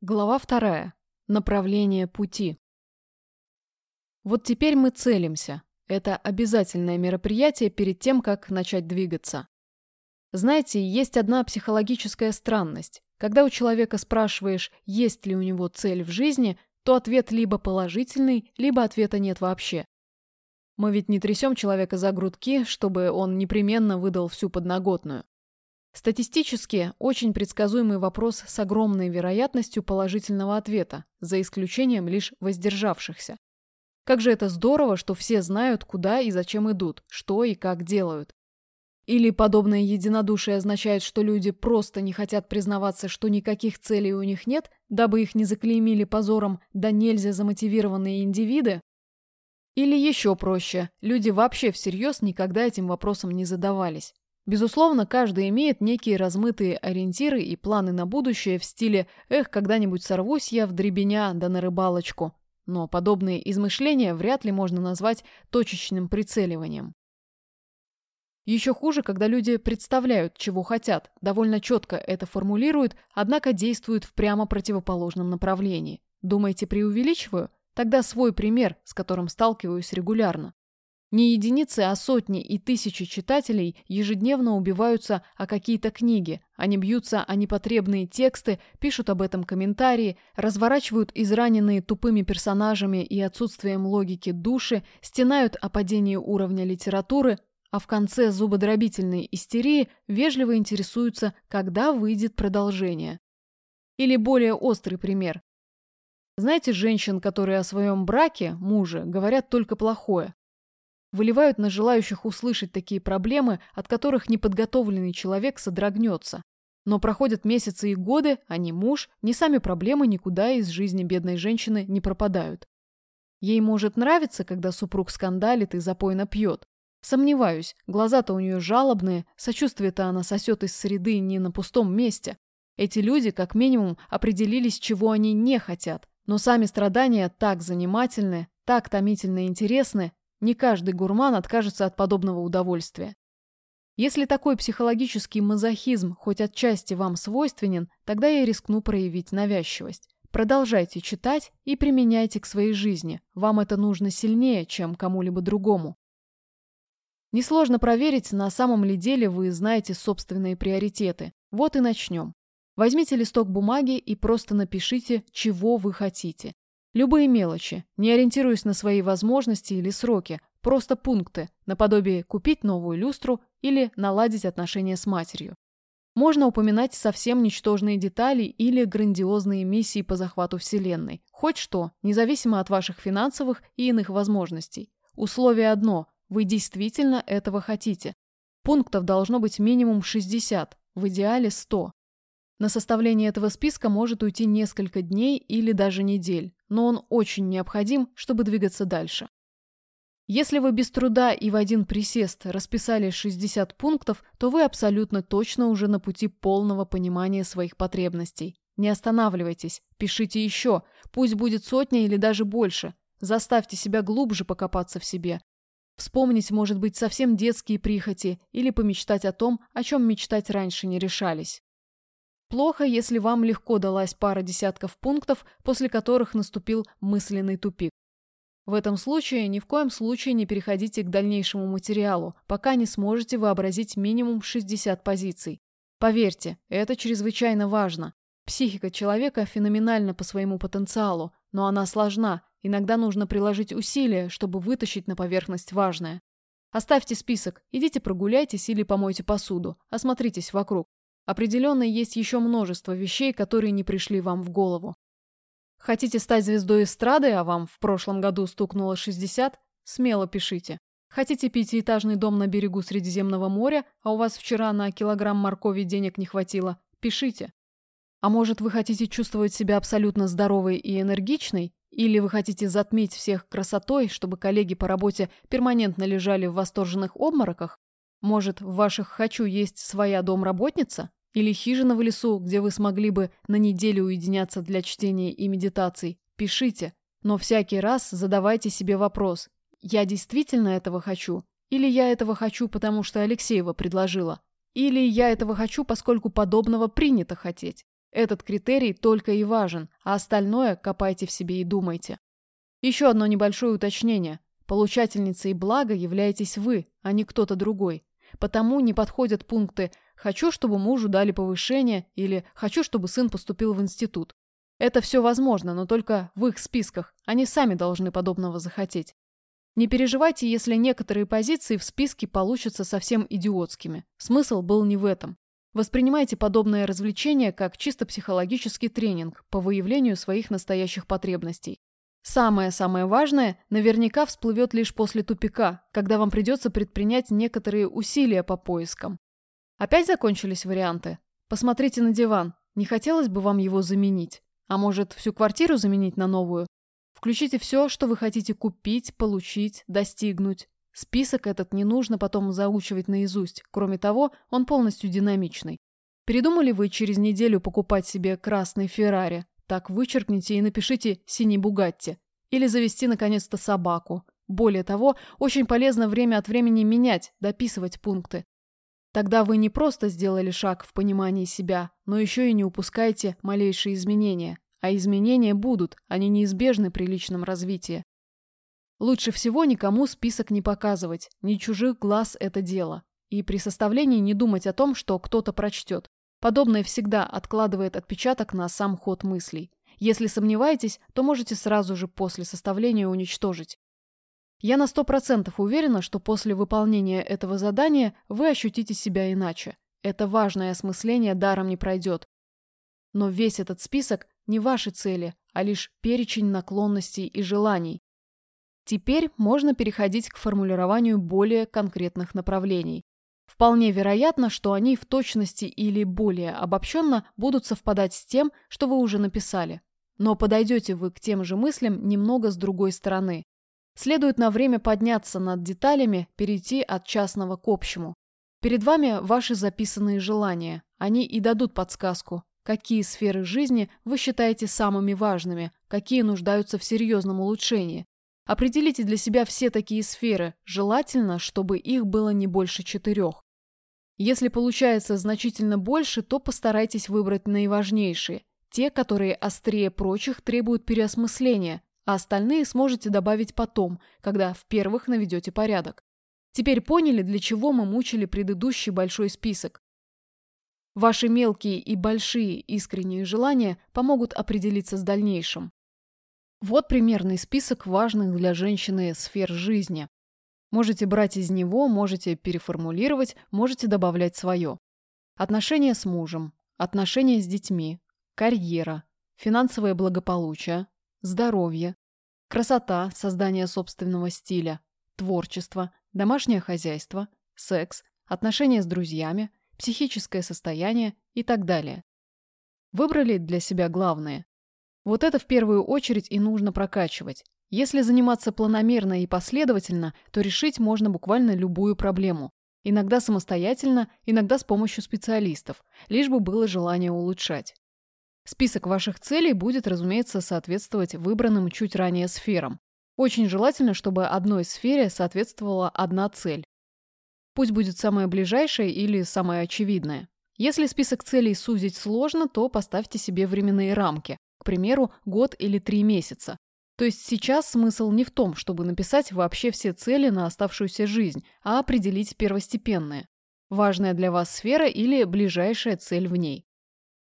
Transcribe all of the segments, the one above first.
Глава вторая. Направление пути. Вот теперь мы целимся. Это обязательное мероприятие перед тем, как начать двигаться. Знаете, есть одна психологическая странность. Когда у человека спрашиваешь, есть ли у него цель в жизни, то ответ либо положительный, либо ответа нет вообще. Мы ведь не трясем человека за грудки, чтобы он непременно выдал всю подноготную. Статистически очень предсказуемый вопрос с огромной вероятностью положительного ответа, за исключением лишь воздержавшихся. Как же это здорово, что все знают, куда и зачем идут, что и как делают. Или подобное единодушие означает, что люди просто не хотят признаваться, что никаких целей у них нет, дабы их не заклеймили позором да нельзя замотивированные индивиды? Или еще проще, люди вообще всерьез никогда этим вопросом не задавались. Безусловно, каждый имеет некие размытые ориентиры и планы на будущее в стиле «эх, когда-нибудь сорвусь я в дребеня да на рыбалочку». Но подобные измышления вряд ли можно назвать точечным прицеливанием. Еще хуже, когда люди представляют, чего хотят, довольно четко это формулируют, однако действуют в прямо противоположном направлении. Думаете, преувеличиваю? Тогда свой пример, с которым сталкиваюсь регулярно. Не единицы, а сотни и тысячи читателей ежедневно убиваются о какие-то книги. Они бьются о непотребные тексты, пишут об этом комментарии, разворачивают израненные тупыми персонажами и отсутствием логики души, стенают о падении уровня литературы, а в конце зубодробительной истерии вежливо интересуются, когда выйдет продолжение. Или более острый пример. Знаете женщин, которые о своем браке, муже, говорят только плохое? Выливают на желающих услышать такие проблемы, от которых неподготовленный человек содрогнется. Но проходят месяцы и годы, а ни муж, ни сами проблемы никуда из жизни бедной женщины не пропадают. Ей может нравиться, когда супруг скандалит и запойно пьет. Сомневаюсь, глаза-то у нее жалобные, сочувствие-то она сосет из среды не на пустом месте. Эти люди, как минимум, определились, чего они не хотят. Но сами страдания так занимательны, так томительно интересны, не каждый гурман откажется от подобного удовольствия. Если такой психологический мазохизм хоть отчасти вам свойственен, тогда я рискну проявить навязчивость. Продолжайте читать и применяйте к своей жизни. Вам это нужно сильнее, чем кому-либо другому. Несложно проверить, на самом ли деле вы знаете собственные приоритеты. Вот и начнем. Возьмите листок бумаги и просто напишите, чего вы хотите. Любые мелочи, не ориентируясь на свои возможности или сроки, просто пункты, наподобие купить новую люстру или наладить отношения с матерью. Можно упоминать совсем ничтожные детали или грандиозные миссии по захвату Вселенной. Хоть что, независимо от ваших финансовых и иных возможностей. Условие одно – вы действительно этого хотите. Пунктов должно быть минимум 60, в идеале 100. На составление этого списка может уйти несколько дней или даже недель, но он очень необходим, чтобы двигаться дальше. Если вы без труда и в один присест расписали 60 пунктов, то вы абсолютно точно уже на пути полного понимания своих потребностей. Не останавливайтесь, пишите еще, пусть будет сотня или даже больше. Заставьте себя глубже покопаться в себе. Вспомнить, может быть, совсем детские прихоти или помечтать о том, о чем мечтать раньше не решались. Плохо, если вам легко далась пара десятков пунктов, после которых наступил мысленный тупик. В этом случае ни в коем случае не переходите к дальнейшему материалу, пока не сможете вообразить минимум 60 позиций. Поверьте, это чрезвычайно важно. Психика человека феноменальна по своему потенциалу, но она сложна, иногда нужно приложить усилия, чтобы вытащить на поверхность важное. Оставьте список, идите прогуляйтесь или помойте посуду, осмотритесь вокруг. Определенно есть еще множество вещей, которые не пришли вам в голову. Хотите стать звездой эстрады, а вам в прошлом году стукнуло 60? Смело пишите. Хотите пятиэтажный дом на берегу Средиземного моря, а у вас вчера на килограмм моркови денег не хватило? Пишите. А может, вы хотите чувствовать себя абсолютно здоровой и энергичной? Или вы хотите затмить всех красотой, чтобы коллеги по работе перманентно лежали в восторженных обмороках? Может, в ваших «хочу» есть своя домработница? Или хижина в лесу, где вы смогли бы на неделю уединяться для чтения и медитаций. Пишите. Но всякий раз задавайте себе вопрос. Я действительно этого хочу? Или я этого хочу, потому что Алексеева предложила? Или я этого хочу, поскольку подобного принято хотеть? Этот критерий только и важен, а остальное копайте в себе и думайте. Еще одно небольшое уточнение. Получательницей блага являетесь вы, а не кто-то другой. Потому не подходят пункты «хочу, чтобы мужу дали повышение» или «хочу, чтобы сын поступил в институт». Это все возможно, но только в их списках. Они сами должны подобного захотеть. Не переживайте, если некоторые позиции в списке получатся совсем идиотскими. Смысл был не в этом. Воспринимайте подобное развлечение как чисто психологический тренинг по выявлению своих настоящих потребностей. Самое-самое важное наверняка всплывет лишь после тупика, когда вам придется предпринять некоторые усилия по поискам. Опять закончились варианты? Посмотрите на диван. Не хотелось бы вам его заменить? А может, всю квартиру заменить на новую? Включите все, что вы хотите купить, получить, достигнуть. Список этот не нужно потом заучивать наизусть. Кроме того, он полностью динамичный. Передумали вы через неделю покупать себе красный Феррари? Так вычеркните и напишите «синий Бугатти». Или завести наконец-то собаку. Более того, очень полезно время от времени менять, дописывать пункты. Тогда вы не просто сделали шаг в понимании себя, но еще и не упускаете малейшие изменения. А изменения будут, они неизбежны при личном развитии. Лучше всего никому список не показывать, ни чужих глаз это дело. И при составлении не думать о том, что кто-то прочтет. Подобное всегда откладывает отпечаток на сам ход мыслей. Если сомневаетесь, то можете сразу же после составления уничтожить. Я на сто процентов уверена, что после выполнения этого задания вы ощутите себя иначе. Это важное осмысление даром не пройдет. Но весь этот список не ваши цели, а лишь перечень наклонностей и желаний. Теперь можно переходить к формулированию более конкретных направлений. Вполне вероятно, что они в точности или более обобщенно будут совпадать с тем, что вы уже написали. Но подойдете вы к тем же мыслям немного с другой стороны. Следует на время подняться над деталями, перейти от частного к общему. Перед вами ваши записанные желания. Они и дадут подсказку, какие сферы жизни вы считаете самыми важными, какие нуждаются в серьезном улучшении. Определите для себя все такие сферы, желательно, чтобы их было не больше четырех. Если получается значительно больше, то постарайтесь выбрать наиважнейшие, те, которые острее прочих требуют переосмысления, а остальные сможете добавить потом, когда в первых наведете порядок. Теперь поняли, для чего мы мучили предыдущий большой список. Ваши мелкие и большие искренние желания помогут определиться с дальнейшим. Вот примерный список важных для женщины сфер жизни. Можете брать из него, можете переформулировать, можете добавлять свое. Отношения с мужем, отношения с детьми, карьера, финансовое благополучие, здоровье, красота, создание собственного стиля, творчество, домашнее хозяйство, секс, отношения с друзьями, психическое состояние и так далее. Выбрали для себя главное. Вот это в первую очередь и нужно прокачивать. Если заниматься планомерно и последовательно, то решить можно буквально любую проблему. Иногда самостоятельно, иногда с помощью специалистов, лишь бы было желание улучшать. Список ваших целей будет, разумеется, соответствовать выбранным чуть ранее сферам. Очень желательно, чтобы одной сфере соответствовала одна цель. Пусть будет самая ближайшая или самая очевидная. Если список целей сузить сложно, то поставьте себе временные рамки, к примеру, год или три месяца. То есть сейчас смысл не в том, чтобы написать вообще все цели на оставшуюся жизнь, а определить первостепенные. Важная для вас сфера или ближайшая цель в ней.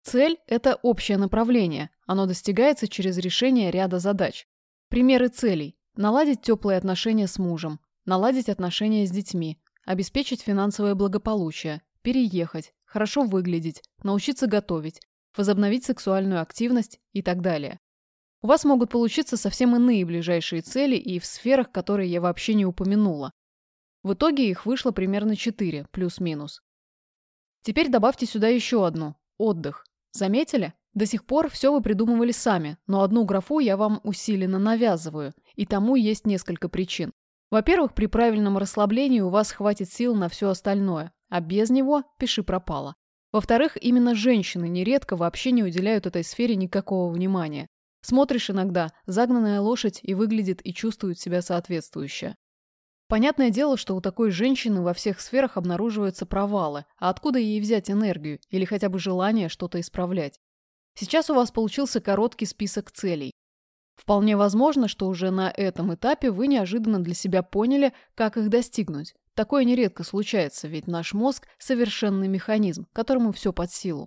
Цель – это общее направление. Оно достигается через решение ряда задач. Примеры целей. Наладить теплые отношения с мужем. Наладить отношения с детьми. Обеспечить финансовое благополучие. Переехать. Хорошо выглядеть. Научиться готовить. Возобновить сексуальную активность и так далее. У вас могут получиться совсем иные ближайшие цели и в сферах, которые я вообще не упомянула. В итоге их вышло примерно 4, плюс-минус. Теперь добавьте сюда еще одну – отдых. Заметили? До сих пор все вы придумывали сами, но одну графу я вам усиленно навязываю, и тому есть несколько причин. Во-первых, при правильном расслаблении у вас хватит сил на все остальное, а без него пиши пропало. Во-вторых, именно женщины нередко вообще не уделяют этой сфере никакого внимания. Смотришь иногда, загнанная лошадь и выглядит и чувствует себя соответствующе. Понятное дело, что у такой женщины во всех сферах обнаруживаются провалы, а откуда ей взять энергию или хотя бы желание что-то исправлять? Сейчас у вас получился короткий список целей. Вполне возможно, что уже на этом этапе вы неожиданно для себя поняли, как их достигнуть. Такое нередко случается, ведь наш мозг – совершенный механизм, которому все под силу.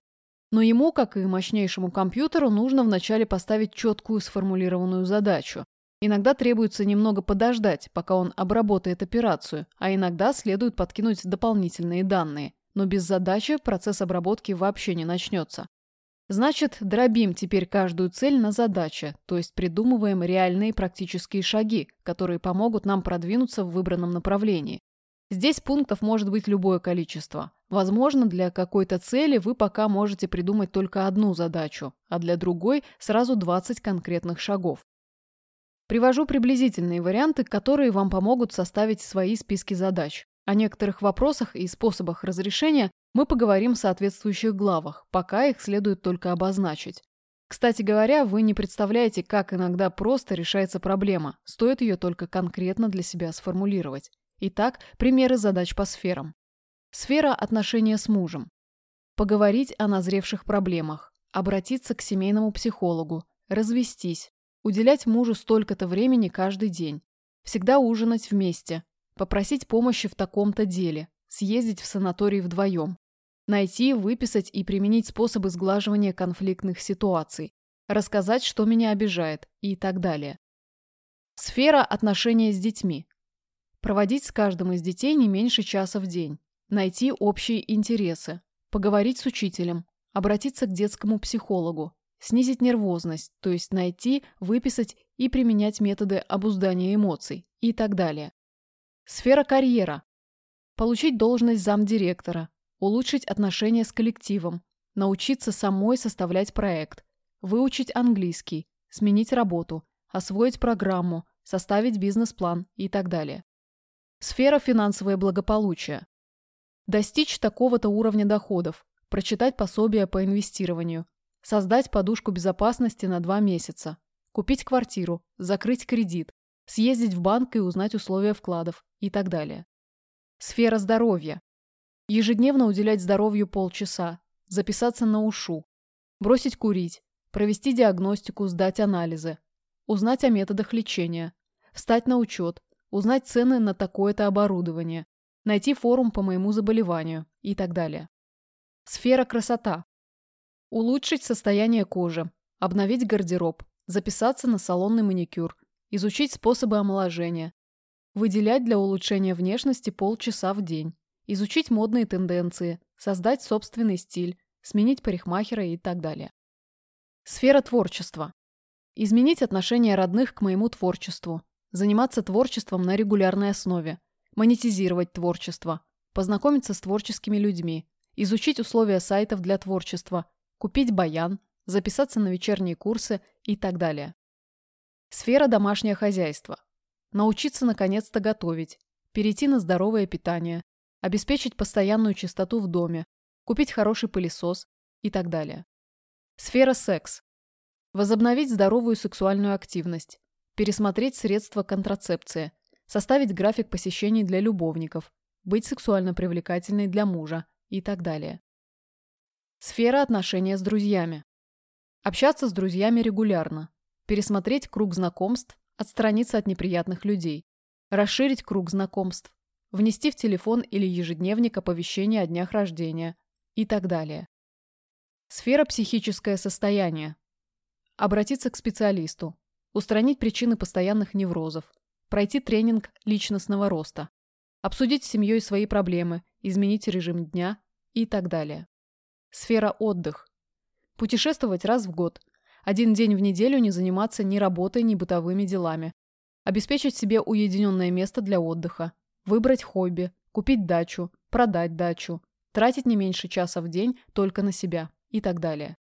Но ему, как и мощнейшему компьютеру, нужно вначале поставить четкую сформулированную задачу. Иногда требуется немного подождать, пока он обработает операцию, а иногда следует подкинуть дополнительные данные. Но без задачи процесс обработки вообще не начнется. Значит, дробим теперь каждую цель на задачи, то есть придумываем реальные практические шаги, которые помогут нам продвинуться в выбранном направлении. Здесь пунктов может быть любое количество. Возможно, для какой-то цели вы пока можете придумать только одну задачу, а для другой сразу 20 конкретных шагов. Привожу приблизительные варианты, которые вам помогут составить свои списки задач. О некоторых вопросах и способах разрешения мы поговорим в соответствующих главах, пока их следует только обозначить. Кстати говоря, вы не представляете, как иногда просто решается проблема, стоит ее только конкретно для себя сформулировать. Итак, примеры задач по сферам. Сфера отношения с мужем. Поговорить о назревших проблемах. Обратиться к семейному психологу. Развестись. Уделять мужу столько-то времени каждый день. Всегда ужинать вместе. Попросить помощи в таком-то деле. Съездить в санаторий вдвоем. Найти, выписать и применить способы сглаживания конфликтных ситуаций. Рассказать, что меня обижает и так далее. Сфера отношения с детьми. Проводить с каждым из детей не меньше часа в день. Найти общие интересы. Поговорить с учителем. Обратиться к детскому психологу. Снизить нервозность, то есть найти, выписать и применять методы обуздания эмоций и так далее. Сфера карьера. Получить должность замдиректора. Улучшить отношения с коллективом. Научиться самой составлять проект. Выучить английский. Сменить работу. Освоить программу. Составить бизнес-план и так далее. Сфера финансовое благополучие. Достичь такого-то уровня доходов, прочитать пособие по инвестированию, создать подушку безопасности на два месяца, купить квартиру, закрыть кредит, съездить в банк и узнать условия вкладов и так далее. Сфера здоровья. Ежедневно уделять здоровью полчаса, записаться на УШУ, бросить курить, провести диагностику, сдать анализы, узнать о методах лечения, встать на учет, узнать цены на такое-то оборудование, найти форум по моему заболеванию и так далее. Сфера красота. Улучшить состояние кожи, обновить гардероб, записаться на салонный маникюр, изучить способы омоложения, выделять для улучшения внешности полчаса в день, изучить модные тенденции, создать собственный стиль, сменить парикмахера и так далее. Сфера творчества. Изменить отношение родных к моему творчеству, заниматься творчеством на регулярной основе, монетизировать творчество, познакомиться с творческими людьми, изучить условия сайтов для творчества, купить баян, записаться на вечерние курсы и так далее. Сфера домашнее хозяйство. Научиться наконец-то готовить, перейти на здоровое питание, обеспечить постоянную чистоту в доме, купить хороший пылесос и так далее. Сфера секс. Возобновить здоровую сексуальную активность, пересмотреть средства контрацепции, составить график посещений для любовников, быть сексуально привлекательной для мужа и так далее. Сфера отношения с друзьями. Общаться с друзьями регулярно, пересмотреть круг знакомств, отстраниться от неприятных людей, расширить круг знакомств, внести в телефон или ежедневник оповещение о днях рождения. И так далее. Сфера психическое состояние. Обратиться к специалисту, устранить причины постоянных неврозов, пройти тренинг личностного роста, обсудить с семьей свои проблемы, изменить режим дня. И так далее. Сфера отдых. Путешествовать раз в год. Один день в неделю не заниматься ни работой, ни бытовыми делами. Обеспечить себе уединенное место для отдыха. Выбрать хобби. Купить дачу. Продать дачу. Тратить не меньше часа в день только на себя. И так далее.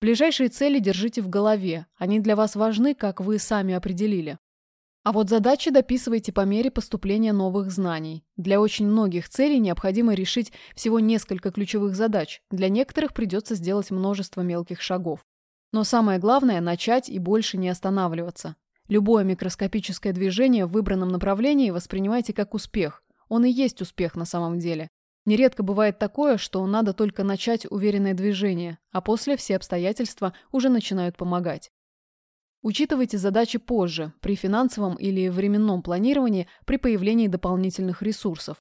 Ближайшие цели держите в голове, они для вас важны, как вы сами определили. А вот задачи дописывайте по мере поступления новых знаний. Для очень многих целей необходимо решить всего несколько ключевых задач, для некоторых придется сделать множество мелких шагов. Но самое главное – начать и больше не останавливаться. Любое микроскопическое движение в выбранном направлении воспринимайте как успех. Он и есть успех на самом деле. Нередко бывает такое, что надо только начать уверенное движение, а после все обстоятельства уже начинают помогать. Учитывайте задачи позже, при финансовом или временном планировании, при появлении дополнительных ресурсов.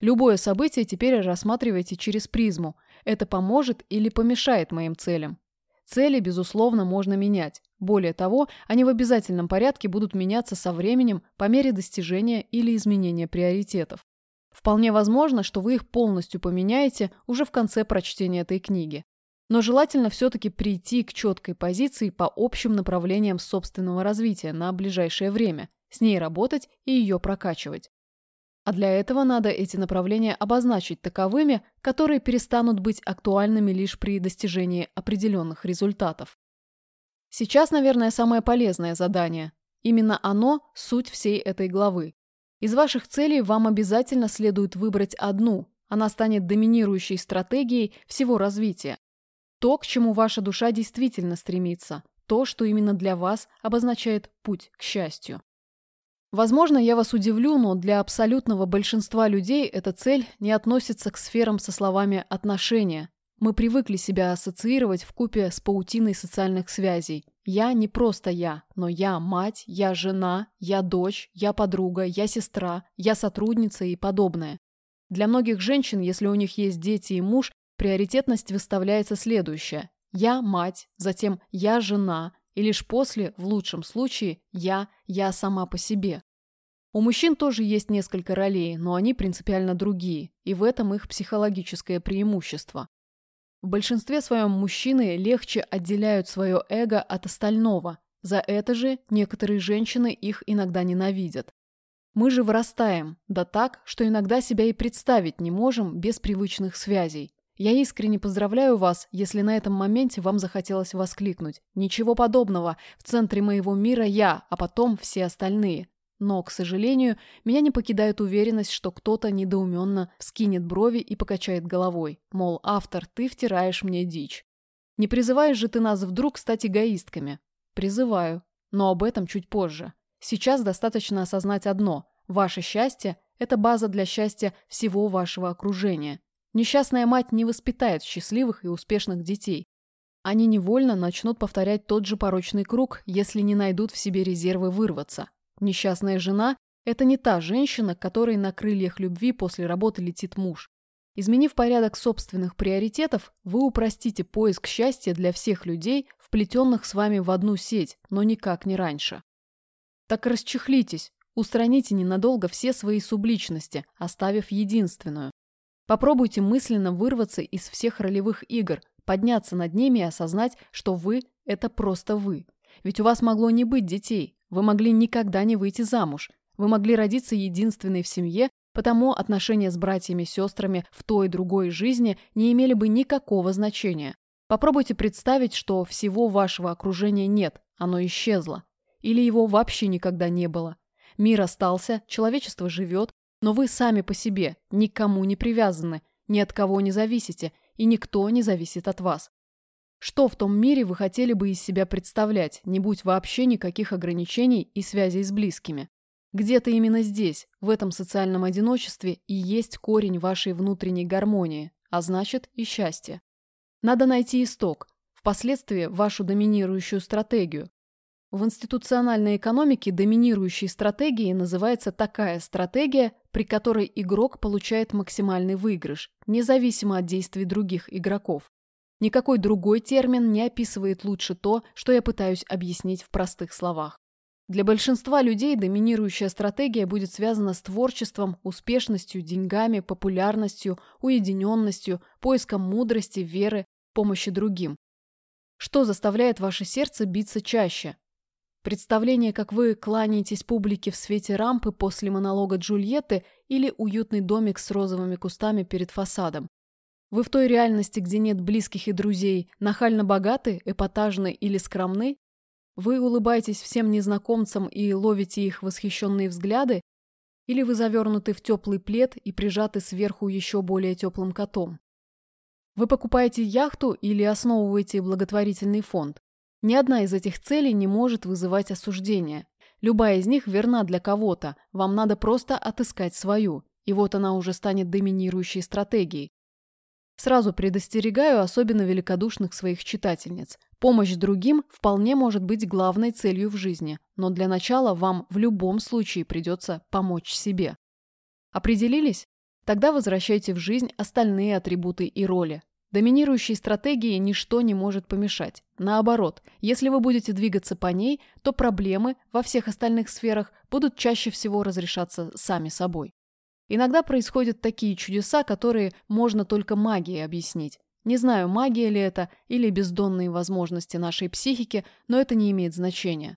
Любое событие теперь рассматривайте через призму. Это поможет или помешает моим целям. Цели, безусловно, можно менять. Более того, они в обязательном порядке будут меняться со временем по мере достижения или изменения приоритетов. Вполне возможно, что вы их полностью поменяете уже в конце прочтения этой книги. Но желательно все-таки прийти к четкой позиции по общим направлениям собственного развития на ближайшее время, с ней работать и ее прокачивать. А для этого надо эти направления обозначить таковыми, которые перестанут быть актуальными лишь при достижении определенных результатов. Сейчас, наверное, самое полезное задание. Именно оно – суть всей этой главы. Из ваших целей вам обязательно следует выбрать одну. Она станет доминирующей стратегией всего развития. То, к чему ваша душа действительно стремится. То, что именно для вас обозначает путь к счастью. Возможно, я вас удивлю, но для абсолютного большинства людей эта цель не относится к сферам со словами «отношения». Мы привыкли себя ассоциировать в купе с паутиной социальных связей. Я не просто я, но я мать, я жена, я дочь, я подруга, я сестра, я сотрудница и подобное. Для многих женщин, если у них есть дети и муж, приоритетность выставляется следующая. Я мать, затем я жена, и лишь после, в лучшем случае, я, я сама по себе. У мужчин тоже есть несколько ролей, но они принципиально другие, и в этом их психологическое преимущество. В большинстве своем мужчины легче отделяют свое эго от остального. За это же некоторые женщины их иногда ненавидят. Мы же вырастаем, да так, что иногда себя и представить не можем без привычных связей. Я искренне поздравляю вас, если на этом моменте вам захотелось воскликнуть. Ничего подобного, в центре моего мира я, а потом все остальные. Но, к сожалению, меня не покидает уверенность, что кто-то недоуменно скинет брови и покачает головой. Мол, автор, ты втираешь мне дичь. Не призываешь же ты нас вдруг стать эгоистками? Призываю. Но об этом чуть позже. Сейчас достаточно осознать одно. Ваше счастье – это база для счастья всего вашего окружения. Несчастная мать не воспитает счастливых и успешных детей. Они невольно начнут повторять тот же порочный круг, если не найдут в себе резервы вырваться. Несчастная жена – это не та женщина, которой на крыльях любви после работы летит муж. Изменив порядок собственных приоритетов, вы упростите поиск счастья для всех людей, вплетенных с вами в одну сеть, но никак не раньше. Так расчехлитесь, устраните ненадолго все свои субличности, оставив единственную. Попробуйте мысленно вырваться из всех ролевых игр, подняться над ними и осознать, что вы – это просто вы. Ведь у вас могло не быть детей, вы могли никогда не выйти замуж. Вы могли родиться единственной в семье, потому отношения с братьями и сестрами в той и другой жизни не имели бы никакого значения. Попробуйте представить, что всего вашего окружения нет, оно исчезло. Или его вообще никогда не было. Мир остался, человечество живет, но вы сами по себе, никому не привязаны, ни от кого не зависите, и никто не зависит от вас. Что в том мире вы хотели бы из себя представлять, не будь вообще никаких ограничений и связей с близкими? Где-то именно здесь, в этом социальном одиночестве, и есть корень вашей внутренней гармонии, а значит и счастья. Надо найти исток, впоследствии вашу доминирующую стратегию. В институциональной экономике доминирующей стратегией называется такая стратегия, при которой игрок получает максимальный выигрыш, независимо от действий других игроков. Никакой другой термин не описывает лучше то, что я пытаюсь объяснить в простых словах. Для большинства людей доминирующая стратегия будет связана с творчеством, успешностью, деньгами, популярностью, уединенностью, поиском мудрости, веры, помощи другим. Что заставляет ваше сердце биться чаще? Представление, как вы кланяетесь публике в свете рампы после монолога Джульетты или уютный домик с розовыми кустами перед фасадом? Вы в той реальности, где нет близких и друзей, нахально богаты, эпатажны или скромны? Вы улыбаетесь всем незнакомцам и ловите их восхищенные взгляды? Или вы завернуты в теплый плед и прижаты сверху еще более теплым котом? Вы покупаете яхту или основываете благотворительный фонд? Ни одна из этих целей не может вызывать осуждения. Любая из них верна для кого-то, вам надо просто отыскать свою. и вот она уже станет доминирующей стратегией. Сразу предостерегаю особенно великодушных своих читательниц. Помощь другим вполне может быть главной целью в жизни, но для начала вам в любом случае придется помочь себе. Определились? Тогда возвращайте в жизнь остальные атрибуты и роли. Доминирующей стратегии ничто не может помешать. Наоборот, если вы будете двигаться по ней, то проблемы во всех остальных сферах будут чаще всего разрешаться сами собой. Иногда происходят такие чудеса, которые можно только магией объяснить. Не знаю, магия ли это или бездонные возможности нашей психики, но это не имеет значения.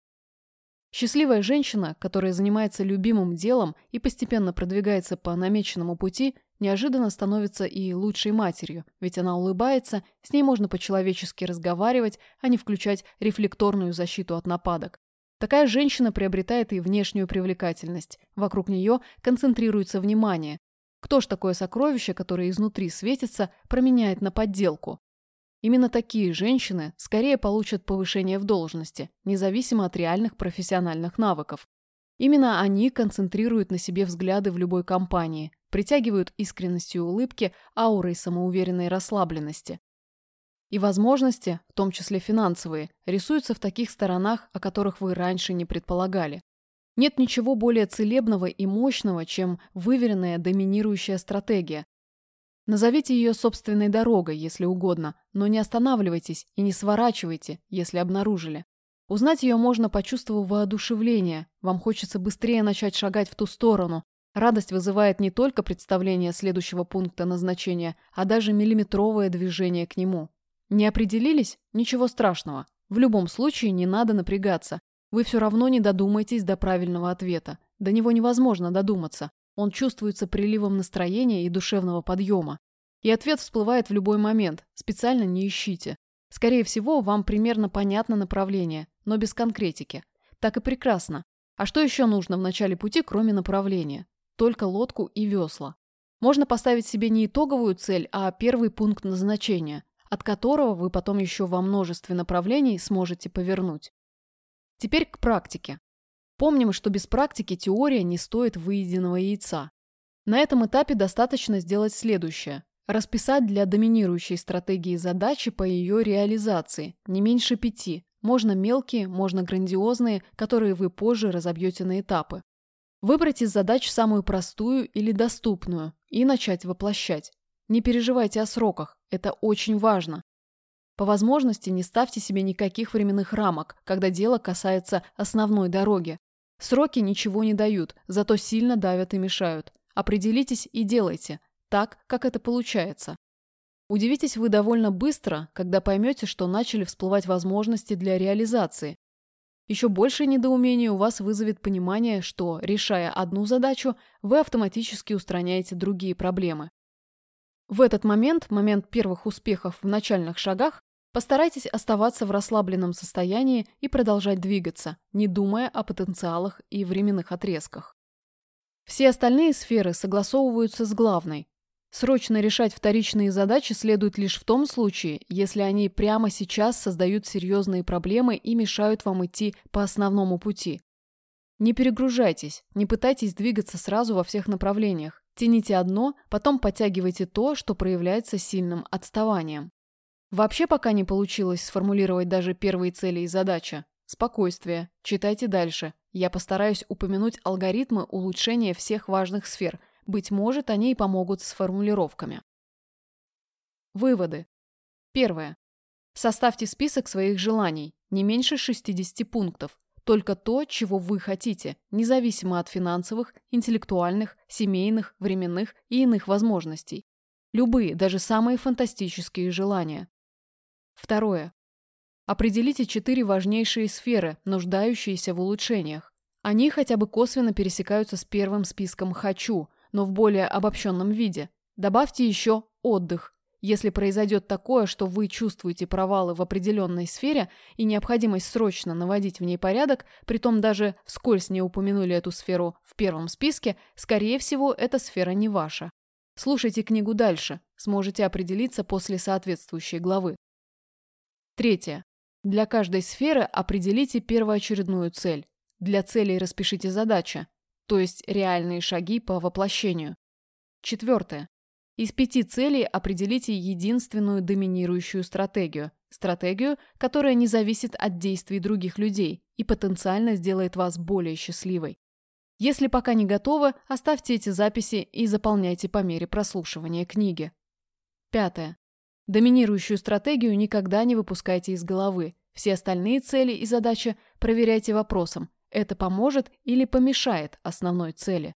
Счастливая женщина, которая занимается любимым делом и постепенно продвигается по намеченному пути, неожиданно становится и лучшей матерью, ведь она улыбается, с ней можно по-человечески разговаривать, а не включать рефлекторную защиту от нападок. Такая женщина приобретает и внешнюю привлекательность. Вокруг нее концентрируется внимание. Кто ж такое сокровище, которое изнутри светится, променяет на подделку? Именно такие женщины скорее получат повышение в должности, независимо от реальных профессиональных навыков. Именно они концентрируют на себе взгляды в любой компании, притягивают искренностью улыбки, аурой самоуверенной расслабленности. И возможности, в том числе финансовые, рисуются в таких сторонах, о которых вы раньше не предполагали. Нет ничего более целебного и мощного, чем выверенная доминирующая стратегия, Назовите ее собственной дорогой, если угодно, но не останавливайтесь и не сворачивайте, если обнаружили. Узнать ее можно, почувствовав воодушевление. Вам хочется быстрее начать шагать в ту сторону. Радость вызывает не только представление следующего пункта назначения, а даже миллиметровое движение к нему. Не определились? Ничего страшного. В любом случае не надо напрягаться. Вы все равно не додумаетесь до правильного ответа. До него невозможно додуматься. Он чувствуется приливом настроения и душевного подъема. И ответ всплывает в любой момент, специально не ищите. Скорее всего, вам примерно понятно направление, но без конкретики. Так и прекрасно. А что еще нужно в начале пути, кроме направления? Только лодку и весла. Можно поставить себе не итоговую цель, а первый пункт назначения, от которого вы потом еще во множестве направлений сможете повернуть. Теперь к практике. Помним, что без практики теория не стоит выеденного яйца. На этом этапе достаточно сделать следующее. Расписать для доминирующей стратегии задачи по ее реализации, не меньше пяти. Можно мелкие, можно грандиозные, которые вы позже разобьете на этапы. Выбрать из задач самую простую или доступную и начать воплощать. Не переживайте о сроках, это очень важно. По возможности не ставьте себе никаких временных рамок, когда дело касается основной дороги. Сроки ничего не дают, зато сильно давят и мешают. Определитесь и делайте, так, как это получается. Удивитесь вы довольно быстро, когда поймете, что начали всплывать возможности для реализации. Еще большее недоумение у вас вызовет понимание, что, решая одну задачу, вы автоматически устраняете другие проблемы. В этот момент, момент первых успехов в начальных шагах, Постарайтесь оставаться в расслабленном состоянии и продолжать двигаться, не думая о потенциалах и временных отрезках. Все остальные сферы согласовываются с главной. Срочно решать вторичные задачи следует лишь в том случае, если они прямо сейчас создают серьезные проблемы и мешают вам идти по основному пути. Не перегружайтесь, не пытайтесь двигаться сразу во всех направлениях. Тяните одно, потом подтягивайте то, что проявляется сильным отставанием. Вообще пока не получилось сформулировать даже первые цели и задачи. Спокойствие. Читайте дальше. Я постараюсь упомянуть алгоритмы улучшения всех важных сфер. Быть может, они и помогут с формулировками. Выводы. Первое. Составьте список своих желаний, не меньше 60 пунктов. Только то, чего вы хотите, независимо от финансовых, интеллектуальных, семейных, временных и иных возможностей. Любые, даже самые фантастические желания. Второе. Определите четыре важнейшие сферы, нуждающиеся в улучшениях. Они хотя бы косвенно пересекаются с первым списком «хочу», но в более обобщенном виде. Добавьте еще «отдых». Если произойдет такое, что вы чувствуете провалы в определенной сфере и необходимость срочно наводить в ней порядок, притом даже вскользь не упомянули эту сферу в первом списке, скорее всего, эта сфера не ваша. Слушайте книгу дальше, сможете определиться после соответствующей главы. Третье. Для каждой сферы определите первоочередную цель. Для целей распишите задачи, то есть реальные шаги по воплощению. Четвертое. Из пяти целей определите единственную доминирующую стратегию. Стратегию, которая не зависит от действий других людей и потенциально сделает вас более счастливой. Если пока не готовы, оставьте эти записи и заполняйте по мере прослушивания книги. Пятое. Доминирующую стратегию никогда не выпускайте из головы. Все остальные цели и задачи проверяйте вопросом. Это поможет или помешает основной цели.